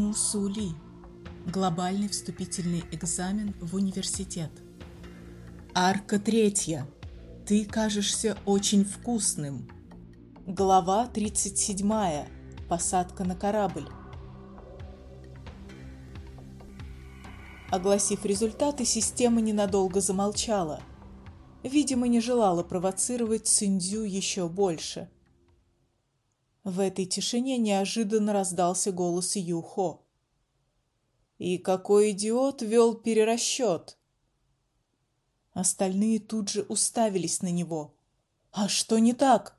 Мусули. Глобальный вступительный экзамен в университет. Арка третья. Ты кажешься очень вкусным. Глава 37. Посадка на корабль. Огласив результаты, система ненадолго замолчала. Видимо, не желала провоцировать Циндзю еще больше. В этой тишине неожиданно раздался голос Юхо. И какой идиот вел перерасчет? Остальные тут же уставились на него. А что не так?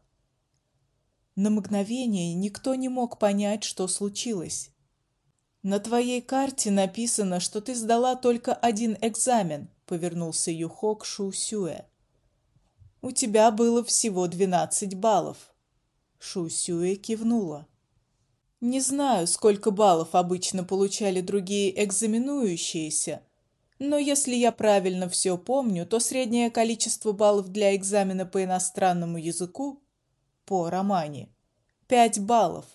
На мгновение никто не мог понять, что случилось. На твоей карте написано, что ты сдала только один экзамен, повернулся Юхо к Шу Сюэ. У тебя было всего двенадцать баллов. Шу Сюэ кивнула. Не знаю, сколько баллов обычно получали другие экзаменующиеся, но если я правильно все помню, то среднее количество баллов для экзамена по иностранному языку по романе пять баллов.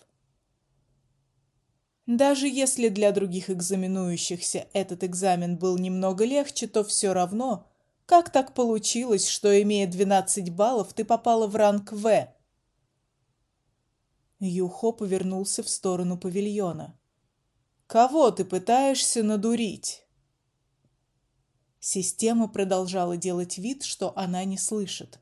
Даже если для других экзаменующихся этот экзамен был немного легче, то все равно, как так получилось, что имея 12 баллов, ты попала в ранг В? Юхо повернулся в сторону павильона. Кого ты пытаешься надурить? Система продолжала делать вид, что она не слышит.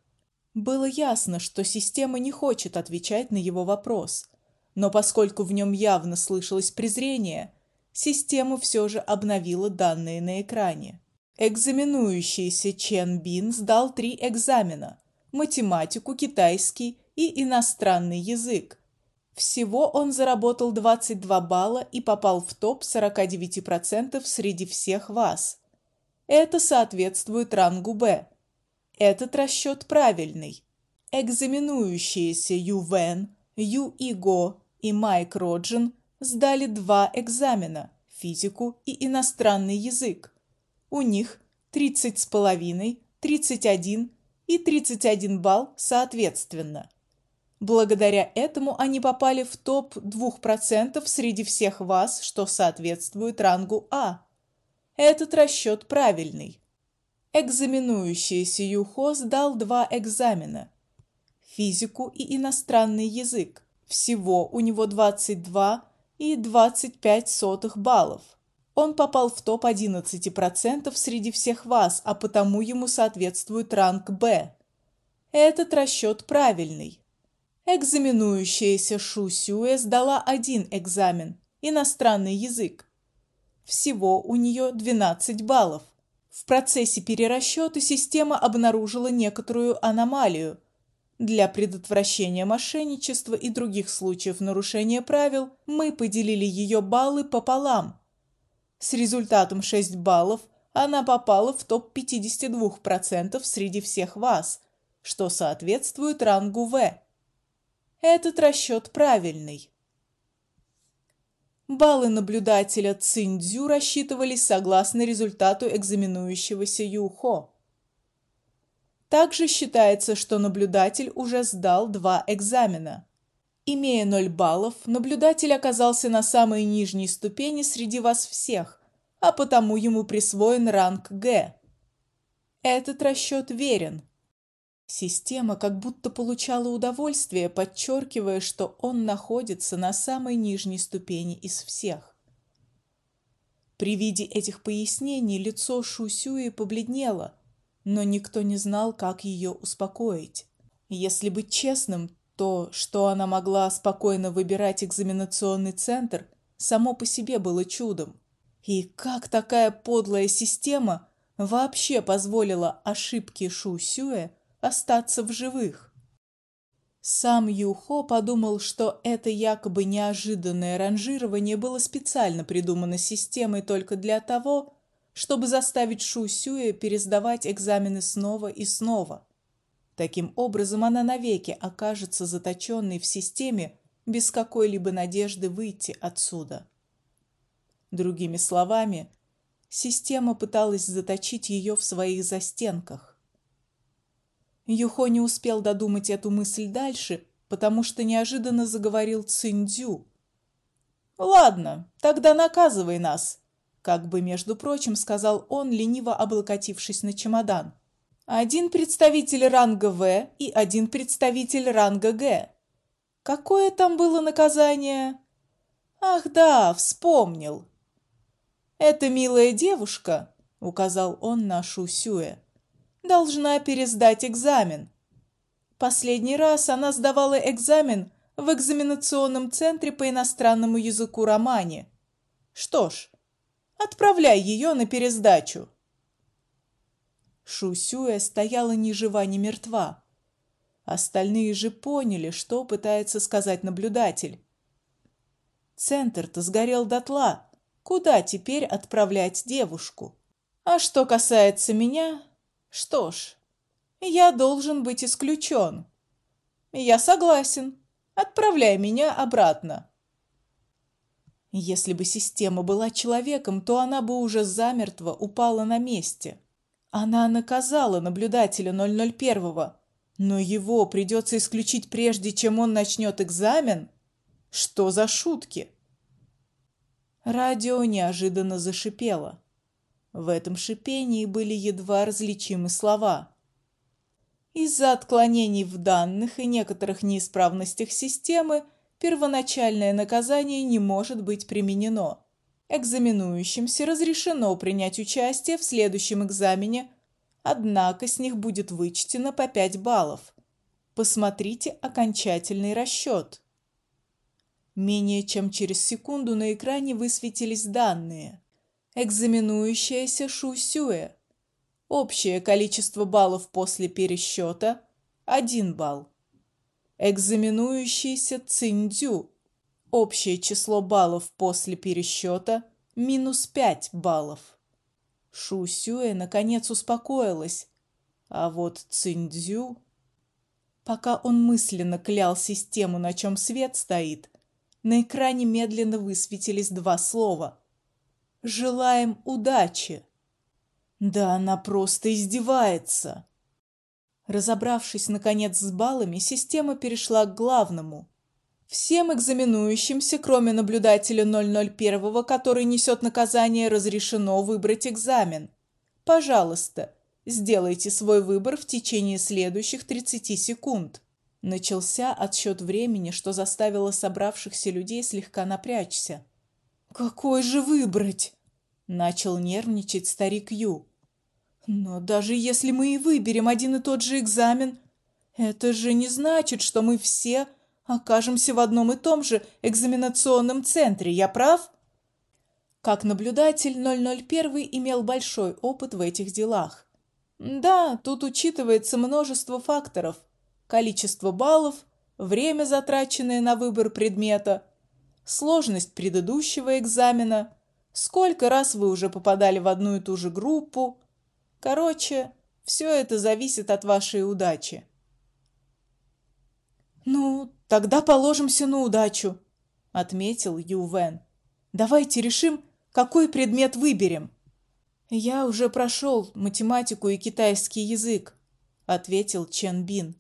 Было ясно, что система не хочет отвечать на его вопрос но поскольку в нем явно слышалось презрение, система все же обновила данные на экране. Экзаменующийся Чен Бин сдал три экзамена: математику, китайский и иностранный язык. Всего он заработал 22 балла и попал в топ 49% среди всех вас. Это соответствует рангу Б. Этот расчет правильный. Экзаменующиеся Ю Вэн, Ю Иго и Майк Роджин сдали два экзамена – физику и иностранный язык. У них 30 с половиной, 31 и 31 балл соответственно. Благодаря этому они попали в топ 2% среди всех вас, что соответствует рангу А. Этот расчет правильный. Экзаменующийся Юхо сдал два экзамена – физику и иностранный язык. Всего у него 22 и 25 сотых баллов. Он попал в топ 11% среди всех вас, а потому ему соответствует ранг Б. Этот расчет правильный. Экзаменующаяся Шу Сюэ сдала один экзамен иностранный язык. Всего у нее 12 баллов. В процессе перерасчета система обнаружила некоторую аномалию, для предотвращения мошенничества и других случаев нарушения правил мы поделили ее баллы пополам. С результатом 6 баллов она попала в топ 52% среди всех вас, что соответствует рангу В. Этот расчет правильный. Баллы наблюдателя Циндзю рассчитывались согласно результату экзаменующегося Юхо. Также считается, что наблюдатель уже сдал два экзамена. Имея 0 баллов, наблюдатель оказался на самой нижней ступени среди вас всех, а потому ему присвоен ранг Г. Этот расчет верен. Система как будто получала удовольствие, подчеркивая, что он находится на самой нижней ступени из всех. При виде этих пояснений лицо Шусюи побледнело, но никто не знал, как ее успокоить. Если быть честным, то, что она могла спокойно выбирать экзаменационный центр, само по себе было чудом. И как такая подлая система вообще позволила ошибке Шу Сюэ остаться в живых? Сам Юхо подумал, что это якобы неожиданное ранжирование было специально придумано системой только для того, чтобы заставить Шу Сюэ пересдавать экзамены снова и снова. Таким образом, она навеки окажется заточенной в системе без какой-либо надежды выйти отсюда. Другими словами, система пыталась заточить ее в своих застенках. Юхо не успел додумать эту мысль дальше, потому что неожиданно заговорил Циндзю. Ладно, тогда наказывай нас, как бы между прочим сказал он, лениво облокотившись на чемодан. Один представитель ранга В и один представитель ранга Г. Какое там было наказание? Ах, да, вспомнил. Эта милая девушка, указал он на Шу Сюэ, должна пересдать экзамен. Последний раз она сдавала экзамен в экзаменационном центре по иностранному языку Романе. Что ж, отправляй ее на пересдачу. Шусюэ стояла ни жива, ни мертва. Остальные же поняли, что пытается сказать наблюдатель. Центр-то сгорел дотла. Куда теперь отправлять девушку? А что касается меня, что ж, я должен быть исключен. Я согласен. Отправляй меня обратно. Если бы система была человеком, то она бы уже замертво упала на месте. Она наказала наблюдателя 001, но его придется исключить прежде, чем он начнет экзамен. Что за шутки? Радио неожиданно зашипело. В этом шипении были едва различимы слова. Из-за отклонений в данных и некоторых неисправностях системы первоначальное наказание не может быть применено. Экзаменующимся разрешено принять участие в следующем экзамене, однако с них будет вычтено по 5 баллов. Посмотрите окончательный расчет. Менее чем через секунду на экране высветились данные. Экзаменующаяся Шу Сюэ Общее количество баллов после пересчета – 1 балл. Экзаменующийся Циндзю. Общее число баллов после пересчета – минус 5 баллов. Шу Сюэ наконец успокоилась, а вот Циндзю... Пока он мысленно клял систему, на чем свет стоит, на экране медленно высветились два слова. «Желаем удачи!» Да она просто издевается. Разобравшись наконец с баллами, система перешла к главному. Всем экзаменующимся, кроме наблюдателя 001, который несет наказание, разрешено выбрать экзамен. Пожалуйста, сделайте свой выбор в течение следующих 30 секунд. Начался отсчет времени, что заставило собравшихся людей слегка напрячься. Какой же выбрать? начал нервничать старик Ю. Но даже если мы и выберем один и тот же экзамен, это же не значит, что мы все окажемся в одном и том же экзаменационном центре. Я прав? Как наблюдатель 001 имел большой опыт в этих делах. Да, тут учитывается множество факторов: количество баллов, время, затраченное на выбор предмета, сложность предыдущего экзамена, сколько раз вы уже попадали в одну и ту же группу, Короче, все это зависит от вашей удачи. Ну, тогда положимся на удачу, отметил Ювен. Давайте решим, какой предмет выберем. Я уже прошел математику и китайский язык, ответил Чен Бин.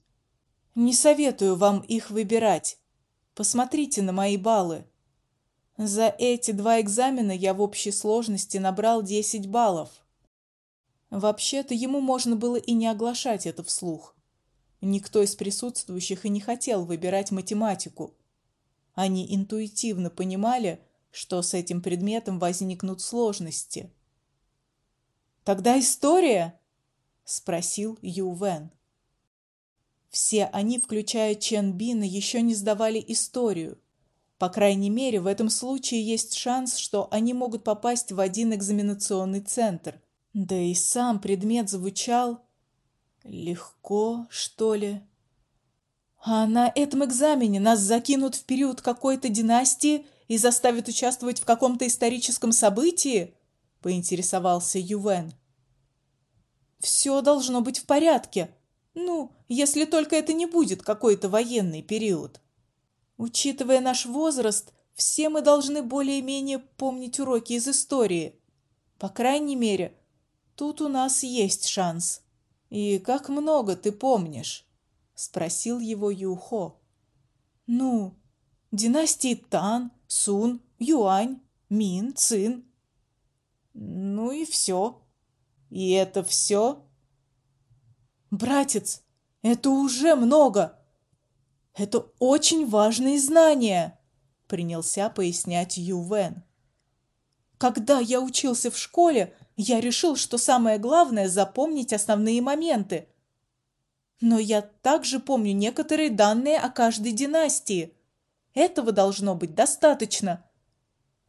Не советую вам их выбирать. Посмотрите на мои баллы. За эти два экзамена я в общей сложности набрал 10 баллов. Вообще-то ему можно было и не оглашать это вслух. Никто из присутствующих и не хотел выбирать математику. Они интуитивно понимали, что с этим предметом возникнут сложности. Тогда история, спросил Ювен. Все они, включая Чен Бина, еще не сдавали историю. По крайней мере, в этом случае есть шанс, что они могут попасть в один экзаменационный центр. Да и сам предмет звучал легко, что ли. А на этом экзамене нас закинут в период какой-то династии и заставят участвовать в каком-то историческом событии, поинтересовался Ювен. Все должно быть в порядке. Ну, если только это не будет какой-то военный период. Учитывая наш возраст, все мы должны более-менее помнить уроки из истории. По крайней мере, Тут у нас есть шанс. И как много ты помнишь? спросил его Юхо. Ну, династии Тан, Сун, юань, мин, цин. Ну и все. И это все? Братец, это уже много. Это очень важные знания, принялся пояснять Ювен. Когда я учился в школе, я решил, что самое главное запомнить основные моменты. Но я также помню некоторые данные о каждой династии. Этого должно быть достаточно.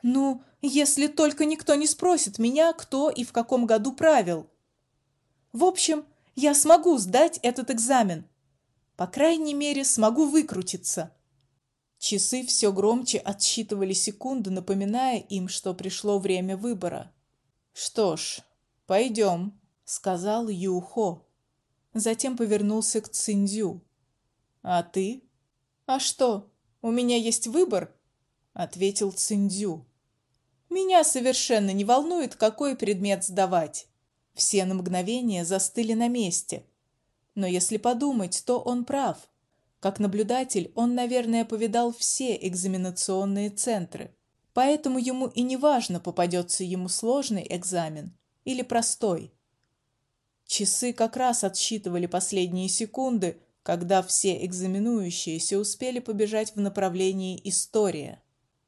Ну, если только никто не спросит меня, кто и в каком году правил. В общем, я смогу сдать этот экзамен. По крайней мере, смогу выкрутиться. Часы все громче отсчитывали секунды, напоминая им, что пришло время выбора. Что ж, пойдем, сказал Юхо. Затем повернулся к Циндзю. А ты? А что? У меня есть выбор, ответил Циндзю. Меня совершенно не волнует, какой предмет сдавать. Все на мгновение застыли на месте. Но если подумать, то он прав. Как наблюдатель, он, наверное, повидал все экзаменационные центры. Поэтому ему и не важно, попадется ему сложный экзамен или простой. Часы как раз отсчитывали последние секунды, когда все экзаменующиеся успели побежать в направлении история.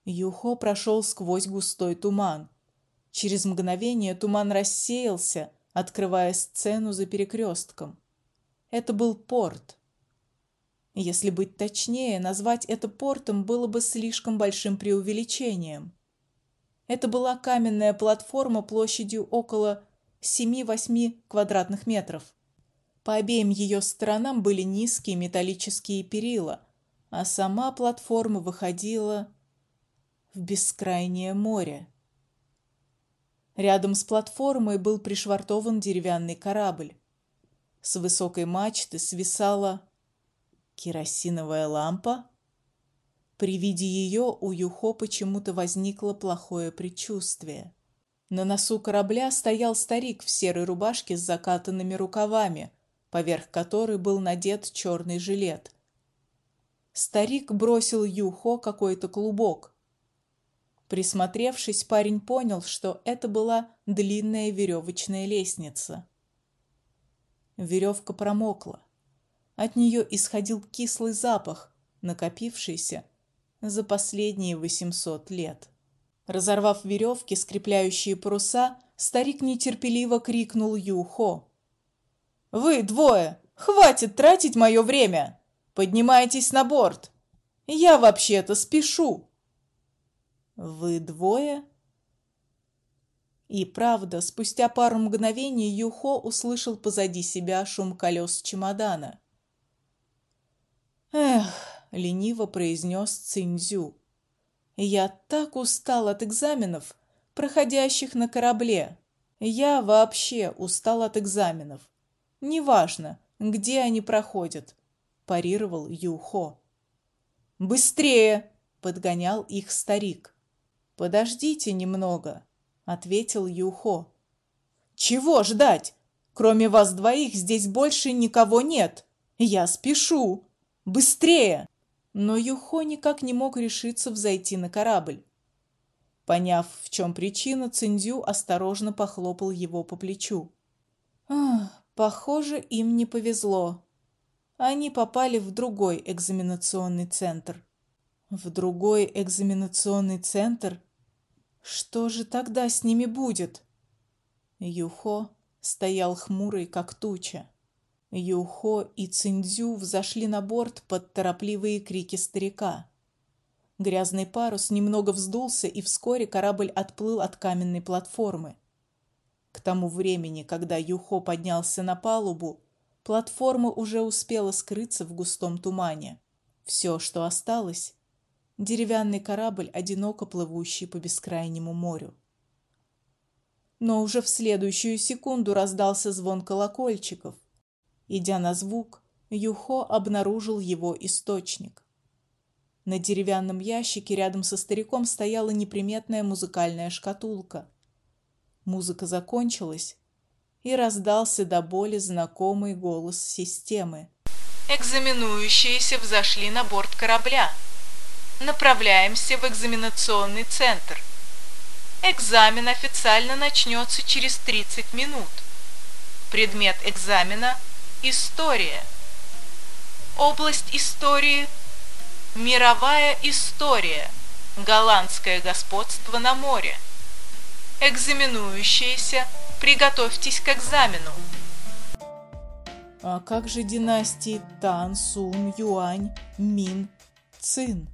Юхо прошел сквозь густой туман. Через мгновение туман рассеялся, открывая сцену за перекрестком. Это был порт. Если быть точнее, назвать это портом было бы слишком большим преувеличением. Это была каменная платформа площадью около 7-8 квадратных метров. По обеим ее сторонам были низкие металлические перила, а сама платформа выходила в бескрайнее море. Рядом с платформой был пришвартован деревянный корабль. С высокой мачты свисала керосиновая лампа. При виде ее у Юхо почему-то возникло плохое предчувствие. На носу корабля стоял старик в серой рубашке с закатанными рукавами, поверх которой был надет черный жилет. Старик бросил Юхо какой-то клубок. Присмотревшись, парень понял, что это была длинная веревочная лестница. Веревка промокла. От нее исходил кислый запах, накопившийся за последние восемьсот лет. Разорвав веревки, скрепляющие паруса, старик нетерпеливо крикнул Юхо: "Вы двое, хватит тратить мое время. Поднимайтесь на борт. Я вообще-то спешу". Вы двое? И правда, спустя пару мгновений Юхо услышал позади себя шум колес чемодана. Эх, лениво произнес Цинзю. Я так устал от экзаменов, проходящих на корабле. Я вообще устал от экзаменов. Неважно, где они проходят, парировал Юхо. Быстрее, подгонял их старик. Подождите немного, ответил Юхо. Чего ждать? Кроме вас двоих здесь больше никого нет. Я спешу. Быстрее! Но Юхо никак не мог решиться взойти на корабль. Поняв, в чем причина, Циндю осторожно похлопал его по плечу. Похоже, им не повезло. Они попали в другой экзаменационный центр. В другой экзаменационный центр? Что же тогда с ними будет? Юхо стоял хмурый, как туча. Юхо и Циндзю взошли на борт под торопливые крики старика. Грязный парус немного вздулся, и вскоре корабль отплыл от каменной платформы. К тому времени, когда Юхо поднялся на палубу, платформа уже успела скрыться в густом тумане. Все, что осталось деревянный корабль, одиноко плывущий по бескрайнему морю. Но уже в следующую секунду раздался звон колокольчиков. Идя на звук, Юхо обнаружил его источник. На деревянном ящике рядом со стариком стояла неприметная музыкальная шкатулка. Музыка закончилась, и раздался до боли знакомый голос системы. Экзаменующиеся взошли на борт корабля. Направляемся в экзаменационный центр. Экзамен официально начнется через 30 минут. Предмет экзамена – история. Область истории – мировая история, голландское господство на море. Экзаменующиеся, приготовьтесь к экзамену. А как же династии Тан, Сун, Юань, Мин, Цин?